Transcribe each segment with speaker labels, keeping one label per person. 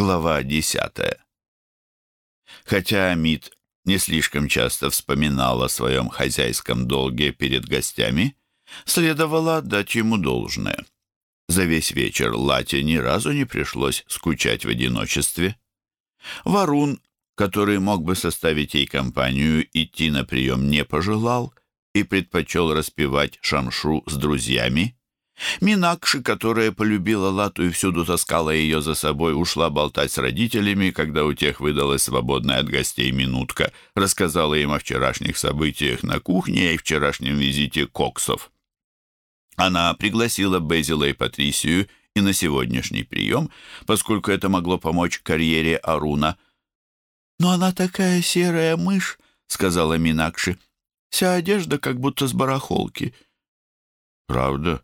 Speaker 1: Глава десятая. Хотя Амид не слишком часто вспоминал о своем хозяйском долге перед гостями, следовало отдать ему должное. За весь вечер Лате ни разу не пришлось скучать в одиночестве. Варун, который мог бы составить ей компанию, идти на прием не пожелал и предпочел распевать шамшу с друзьями. Минакши, которая полюбила Лату и всюду таскала ее за собой, ушла болтать с родителями, когда у тех выдалась свободная от гостей минутка, рассказала им о вчерашних событиях на кухне и вчерашнем визите Коксов. Она пригласила Безила и Патрисию и на сегодняшний прием, поскольку это могло помочь карьере Аруна. «Но она такая серая мышь», — сказала Минакши. «Вся одежда как будто с барахолки».
Speaker 2: «Правда?»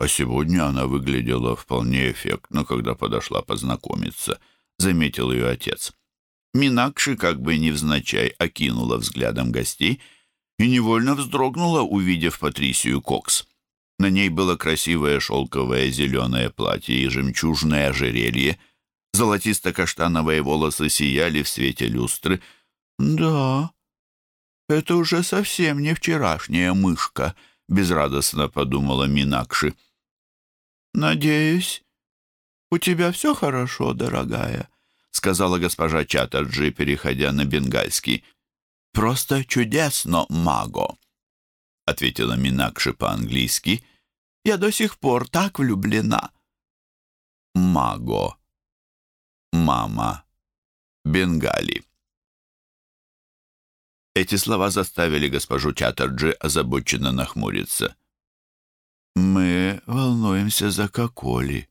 Speaker 2: А сегодня она выглядела вполне эффектно, когда подошла познакомиться, заметил ее отец.
Speaker 1: Минакши как бы невзначай окинула взглядом гостей и невольно вздрогнула, увидев Патрисию Кокс. На ней было красивое шелковое зеленое платье и жемчужное ожерелье. Золотисто-каштановые волосы сияли в свете люстры. «Да, это уже совсем не вчерашняя мышка», — безрадостно подумала Минакши. «Надеюсь, у тебя все хорошо, дорогая», — сказала госпожа Чаттерджи, переходя на бенгальский. «Просто чудесно, Маго», — ответила Минакши по-английски. «Я до сих пор так влюблена». Маго. Мама. Бенгали. Эти слова заставили госпожу Чаттерджи озабоченно нахмуриться. «Мы волнуемся за Коколи».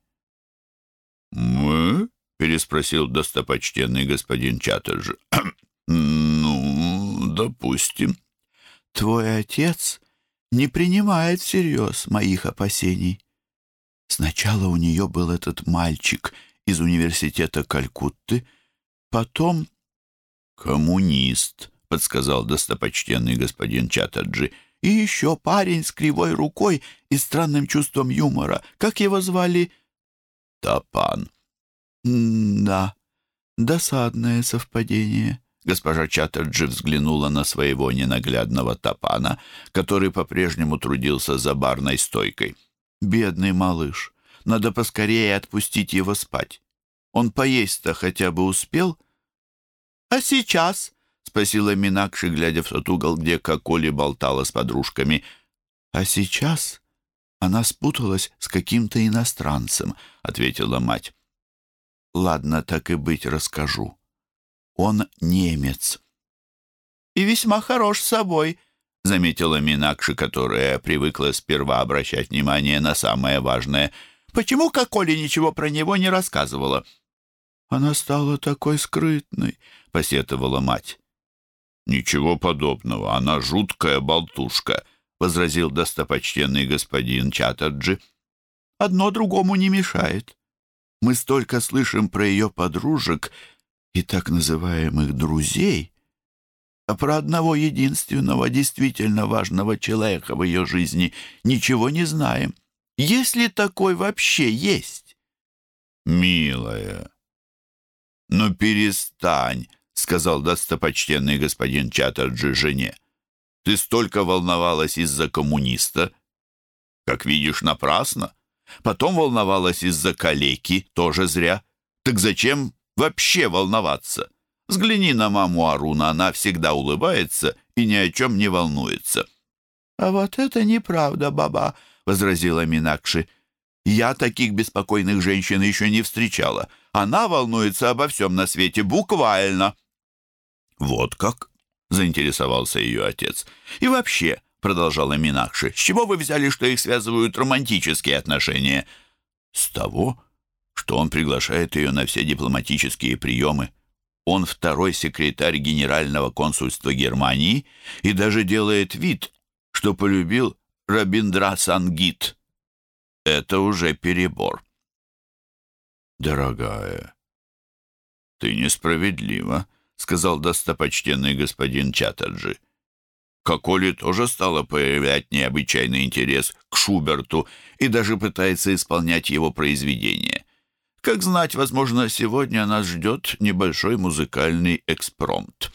Speaker 2: «Мы?» — переспросил достопочтенный господин Чаттерджи. «Ну, допустим».
Speaker 1: «Твой отец не принимает всерьез моих опасений. Сначала у нее был этот мальчик из университета Калькутты, потом...»
Speaker 2: «Коммунист», — подсказал достопочтенный господин Чаттерджи, —
Speaker 1: и еще парень с кривой рукой и странным чувством юмора. Как его звали?
Speaker 2: Тапан.
Speaker 1: «Да, досадное совпадение». Госпожа Чаттерджи взглянула на своего ненаглядного Тапана, который по-прежнему трудился за барной стойкой. «Бедный малыш. Надо поскорее отпустить его спать. Он поесть-то хотя бы успел?» «А сейчас?» — спросила Минакши, глядя в тот угол, где Коколи болтала с подружками. «А сейчас она спуталась с каким-то иностранцем», — ответила мать. «Ладно, так и быть, расскажу. Он немец». «И весьма хорош собой», — заметила Минакши, которая привыкла сперва обращать внимание на самое важное. «Почему Коколи ничего про него не рассказывала?» «Она стала такой скрытной», — посетовала мать.
Speaker 2: «Ничего подобного, она жуткая болтушка», — возразил достопочтенный господин Чаттерджи.
Speaker 1: «Одно другому не мешает. Мы столько слышим про ее подружек и так называемых друзей, а про одного единственного действительно важного человека в ее жизни ничего не знаем. Если такой вообще есть?»
Speaker 2: «Милая, ну перестань», — сказал достопочтенный господин Чаттерджи жене. «Ты столько волновалась из-за коммуниста. Как видишь, напрасно. Потом волновалась из-за калеки, тоже зря. Так зачем вообще волноваться? Взгляни на маму Аруна, она всегда улыбается и ни о чем не волнуется».
Speaker 1: «А вот это неправда, баба», — возразила Минакши. «Я таких беспокойных женщин еще не встречала. Она волнуется обо всем на свете, буквально».
Speaker 2: «Вот как?» — заинтересовался ее отец.
Speaker 1: «И вообще», — продолжала Минакши, — «с чего вы взяли, что их связывают романтические отношения?»
Speaker 2: «С того, что он приглашает ее на все дипломатические приемы. Он второй секретарь Генерального консульства Германии и даже делает вид, что полюбил Рабиндра Сангит. Это уже перебор».
Speaker 1: «Дорогая, ты несправедлива», сказал достопочтенный господин Чаттерджи. Коколи тоже стала проявлять необычайный интерес к Шуберту и даже пытается исполнять его произведения. Как знать, возможно, сегодня нас ждет небольшой музыкальный экспромт.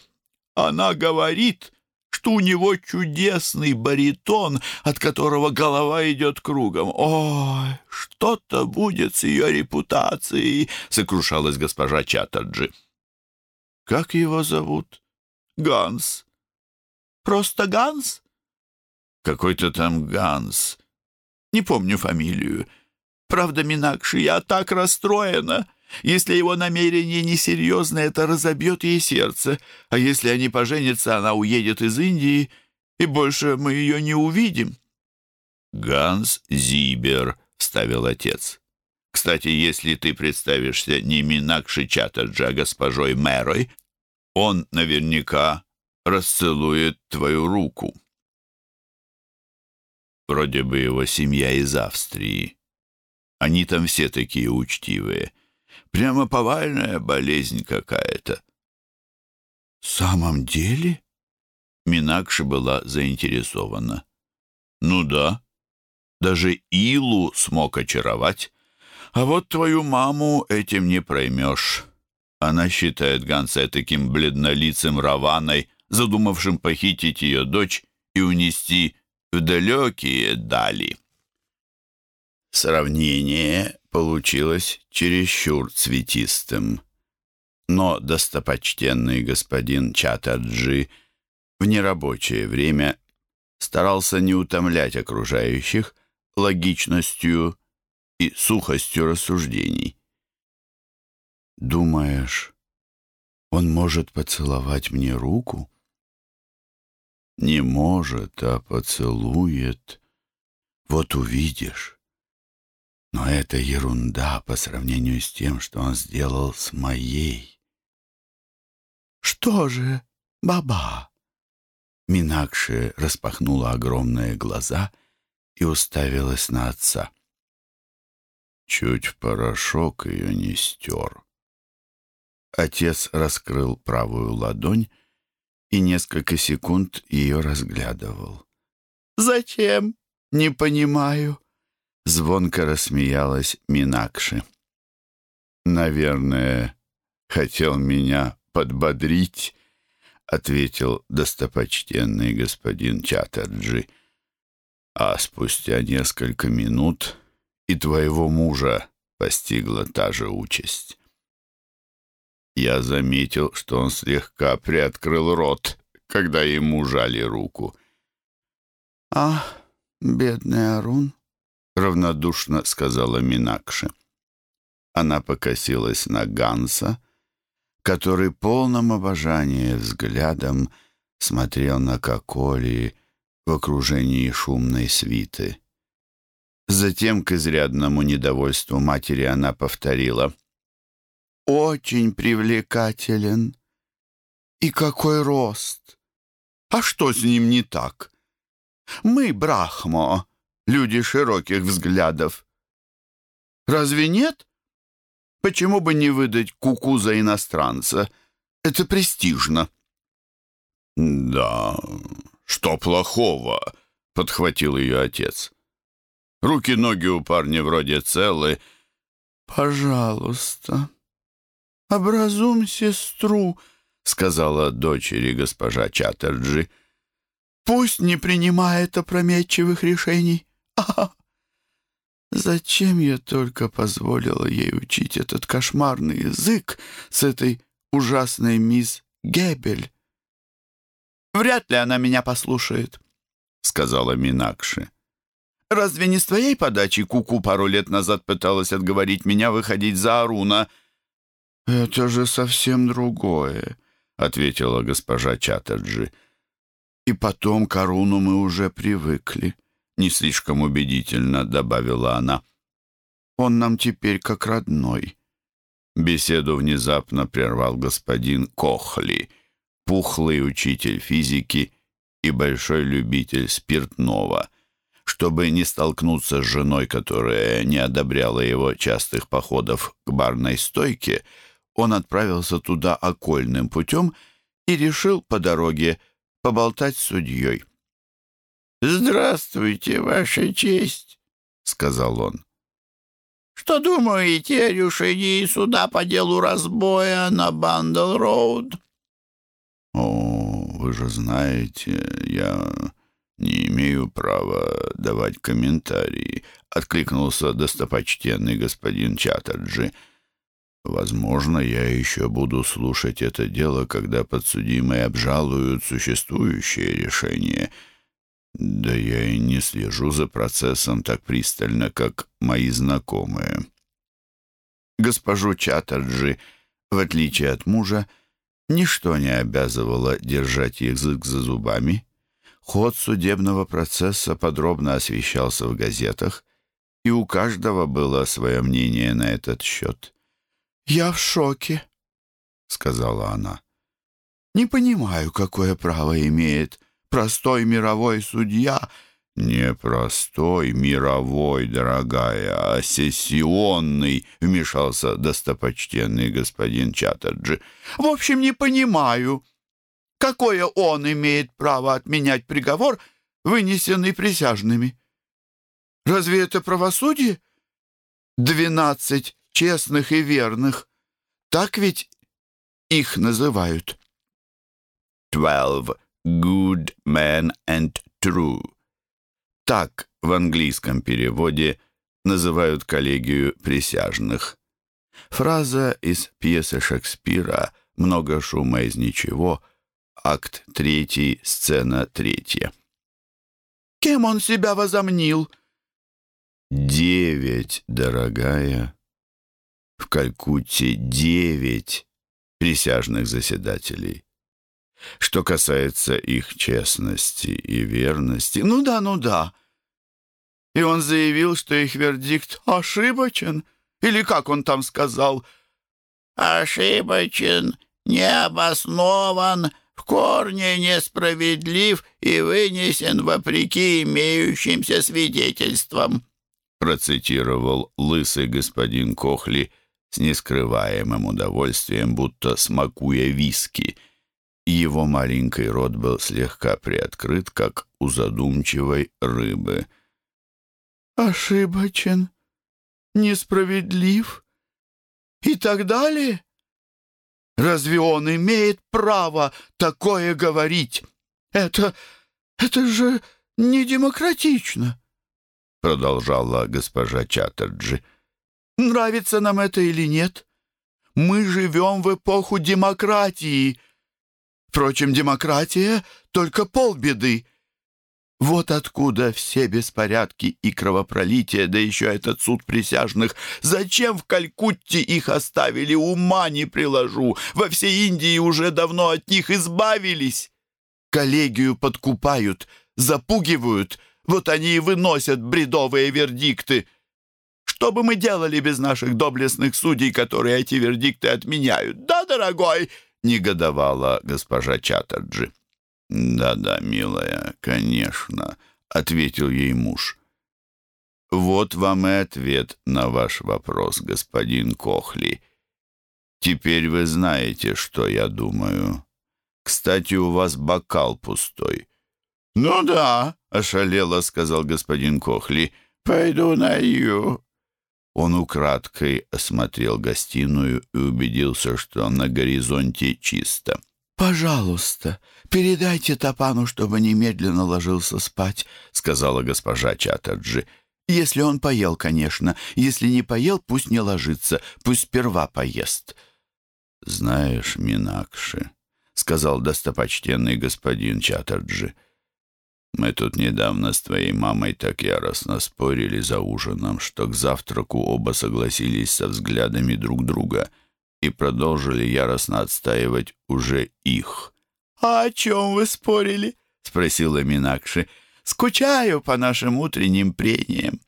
Speaker 1: Она говорит, что у него чудесный баритон, от которого голова идет кругом. Ой, что-то будет с ее репутацией, сокрушалась госпожа Чаттерджи. Как его зовут? Ганс. Просто Ганс? Какой-то там Ганс. Не помню фамилию. Правда, Минакши, я так расстроена. Если его намерение несерьезно, это разобьет ей сердце. А если они поженятся, она уедет из Индии, и больше мы ее не увидим». «Ганс Зибер», — вставил отец. «Кстати, если ты представишься не Минакши Чаттерджи, а госпожой Мэрой, он наверняка расцелует твою руку». Вроде бы его семья из Австрии. Они там все такие учтивые. Прямо повальная болезнь какая-то. В самом деле? Минакши была заинтересована. Ну да. Даже Илу смог очаровать. А вот твою маму этим не проймешь. Она считает Ганса таким бледнолицым Раваной, задумавшим похитить ее дочь и унести в далекие дали. Сравнение получилось чересчур цветистым. Но достопочтенный господин Чатаджи в нерабочее время старался не утомлять окружающих логичностью и сухостью рассуждений. «Думаешь, он может поцеловать мне руку?» «Не может, а поцелует. Вот увидишь». Но это ерунда по сравнению с тем, что он сделал с моей. «Что же, баба?» Минакши распахнула огромные глаза и уставилась на отца. Чуть в порошок ее не стер. Отец раскрыл правую ладонь и несколько секунд ее разглядывал. «Зачем? Не понимаю». Звонко рассмеялась Минакши. «Наверное, хотел меня подбодрить», — ответил достопочтенный господин Чаттерджи. «А спустя несколько минут и твоего мужа постигла та же участь». Я заметил, что он слегка приоткрыл рот, когда ему жали руку. «Ах, бедный Арун!» — равнодушно сказала Минакши. Она покосилась на Ганса, который полным обожания взглядом смотрел на Коколи в окружении шумной свиты. Затем, к изрядному недовольству матери, она повторила. «Очень привлекателен. И какой рост! А что с ним не так? Мы, Брахмо, люди широких взглядов. Разве нет? Почему бы не выдать куку за иностранца? Это престижно. Да, что плохого, подхватил ее отец. Руки-ноги у парня вроде целы. Пожалуйста, образум сестру, сказала дочери госпожа Чаттерджи. Пусть не принимает опрометчивых решений. А, зачем я только позволила ей учить этот кошмарный язык с этой ужасной мисс Гебель? Вряд ли она меня послушает, сказала Минакши. Разве не с твоей подачи Куку пару лет назад пыталась отговорить меня выходить за Аруна? Это же совсем другое, ответила госпожа Чаттерджи. И потом к Аруну мы уже привыкли не слишком убедительно добавила она. «Он нам теперь как родной». Беседу внезапно прервал господин Кохли, пухлый учитель физики и большой любитель спиртного. Чтобы не столкнуться с женой, которая не одобряла его частых походов к барной стойке, он отправился туда окольным путем и решил по дороге поболтать с судьей. «Здравствуйте, Ваша честь», — сказал он.
Speaker 2: что думаете о решении суда по делу разбоя на Бандл-Роуд?»
Speaker 1: «О, вы же знаете, я не имею права давать комментарии», — откликнулся достопочтенный господин Чаттерджи. «Возможно, я еще буду слушать это дело, когда подсудимые обжалуют существующее решение». Да я и не слежу за процессом так пристально, как мои знакомые. Госпожу Чаттерджи, в отличие от мужа, ничто не обязывало держать язык за зубами. Ход судебного процесса подробно освещался в газетах, и у каждого было свое мнение на этот счет. «Я в шоке», — сказала она. «Не понимаю, какое право имеет простой мировой судья. Не простой мировой, дорогая, а сессионный, вмешался достопочтенный господин Чаттерджи. В общем, не понимаю, какое он имеет право отменять приговор, вынесенный присяжными. Разве это правосудие? Двенадцать честных и верных. Так ведь их называют.
Speaker 2: Twelve good man and true.
Speaker 1: Так в английском переводе называют коллегию присяжных. Фраза из пьесы Шекспира «Много шума из ничего», акт третий, сцена третья.
Speaker 2: «Кем он себя возомнил?»
Speaker 1: «Девять, дорогая. В Калькутте девять присяжных заседателей. Что касается их честности и верности...
Speaker 2: Ну да, ну да. И он заявил, что их вердикт ошибочен. Или как он там сказал? Ошибочен, необоснован, в корне несправедлив и вынесен вопреки имеющимся свидетельствам.
Speaker 1: Процитировал лысый господин Кохли с нескрываемым удовольствием, будто смакуя виски — его маленький рот был слегка приоткрыт, как у задумчивой рыбы.
Speaker 2: «Ошибочен, несправедлив и так далее? Разве он имеет право такое говорить? Это... это же не демократично!»
Speaker 1: продолжала госпожа Чаттерджи.
Speaker 2: «Нравится нам это или нет? Мы живем в эпоху демократии!» Впрочем, демократия — только полбеды. Вот откуда все беспорядки и кровопролитие, да еще этот суд присяжных. Зачем в Калькутте их оставили, ума не приложу. Во всей Индии уже давно от них избавились. Коллегию подкупают, запугивают, вот они и выносят бредовые вердикты. Что бы мы делали без наших доблестных судей, которые эти вердикты отменяют? Да, дорогой,
Speaker 1: негодовала госпожа Чаттерджи. «Да-да, милая, конечно», — ответил ей муж. «Вот вам и ответ на ваш вопрос, господин Кохли. Теперь вы знаете, что я думаю. Кстати, у вас бокал пустой».
Speaker 2: «Ну да», — ошалело сказал господин Кохли. «Пойду налью».
Speaker 1: Он украдкой осмотрел гостиную и убедился, что на горизонте чисто.
Speaker 2: «Пожалуйста, передайте Топану, чтобы немедленно ложился спать», — сказала госпожа Чаттерджи. «Если он поел, конечно. Если не поел, пусть не ложится. Пусть сперва поест».
Speaker 1: «Знаешь, Минакши», — сказал достопочтенный господин Чаттерджи, — мы тут недавно с твоей мамой так яростно спорили за ужином, что к завтраку оба согласились со взглядами друг друга и продолжили яростно отстаивать уже их.
Speaker 2: «А о чем вы спорили?» — спросила Минакши. «Скучаю по нашим утренним прениям».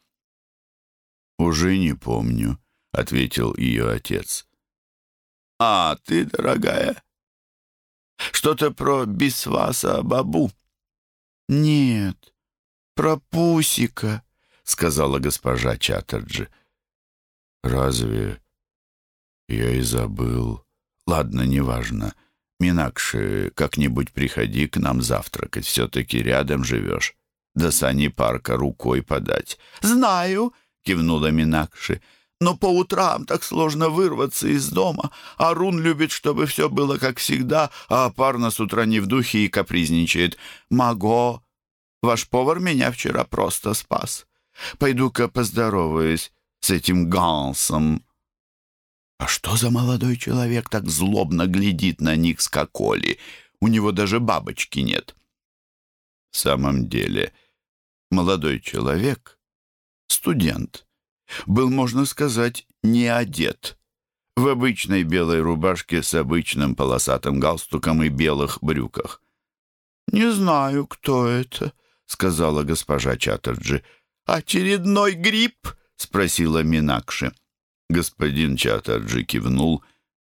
Speaker 1: «Уже не помню», — ответил ее отец.
Speaker 2: «А, ты, дорогая, что-то про Бисваса Бабу». «Нет, про Пусика», — сказала госпожа Чаттерджи.
Speaker 1: «Разве я и забыл? Ладно, неважно. Минакши, как-нибудь приходи к нам завтракать, все-таки рядом живешь. До сани парка рукой подать».
Speaker 2: «Знаю», — кивнула Минакши.
Speaker 1: но по утрам так сложно вырваться из дома. Арун любит, чтобы все было как всегда, а Парна с утра не в духе и капризничает. Маго, ваш повар меня вчера просто спас. Пойду-ка поздороваюсь с этим Гансом». А что за молодой человек так злобно глядит на них с коколи? У него даже бабочки нет. В самом деле, молодой человек, студент, был, можно сказать, не одет. В обычной белой рубашке с обычным полосатым галстуком и белых брюках. «Не знаю, кто это», — сказала госпожа Чаттерджи. «Очередной гриб?» — спросила Минакши. Господин Чаттерджи кивнул.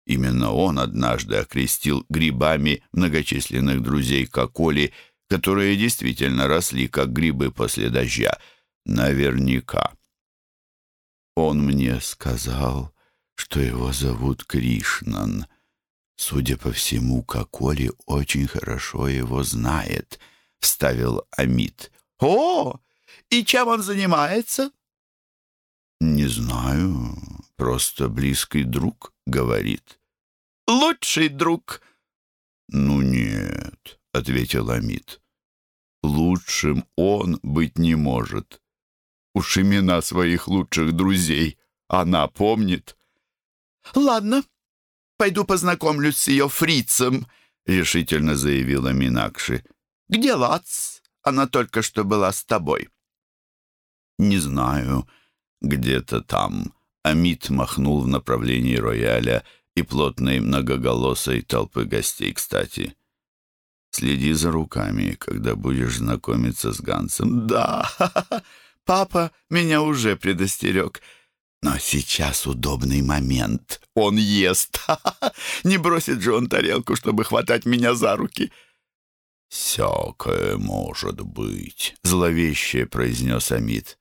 Speaker 1: Именно он однажды окрестил грибами многочисленных друзей Коколи, которые действительно росли, как грибы после дождя. Наверняка. Он мне сказал, что его зовут Кришнан. Судя по всему, Коколи очень хорошо его знает, — вставил Амит. «О, и чем он занимается?» «Не знаю, просто близкий друг», — говорит. «Лучший друг». «Ну нет», — ответил Амит. «Лучшим он быть не может. Уж имена своих лучших друзей она помнит». «Ладно, пойду познакомлюсь с ее фрицем», — решительно заявила Минакши. «Где Лац? Она только что была с тобой». «Не знаю», где-то там Амит махнул в направлении рояля и плотной многоголосой толпы гостей, кстати. Следи за руками, когда будешь знакомиться с Гансом. Да, папа меня уже предостерег. Но сейчас удобный момент. Он ест. Не бросит же он тарелку, чтобы хватать меня за руки. «Всякое может быть», — зловеще произнес Амит.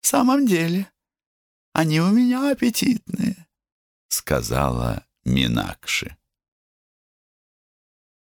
Speaker 1: «В самом деле, они у меня аппетитные», — сказала Минакши.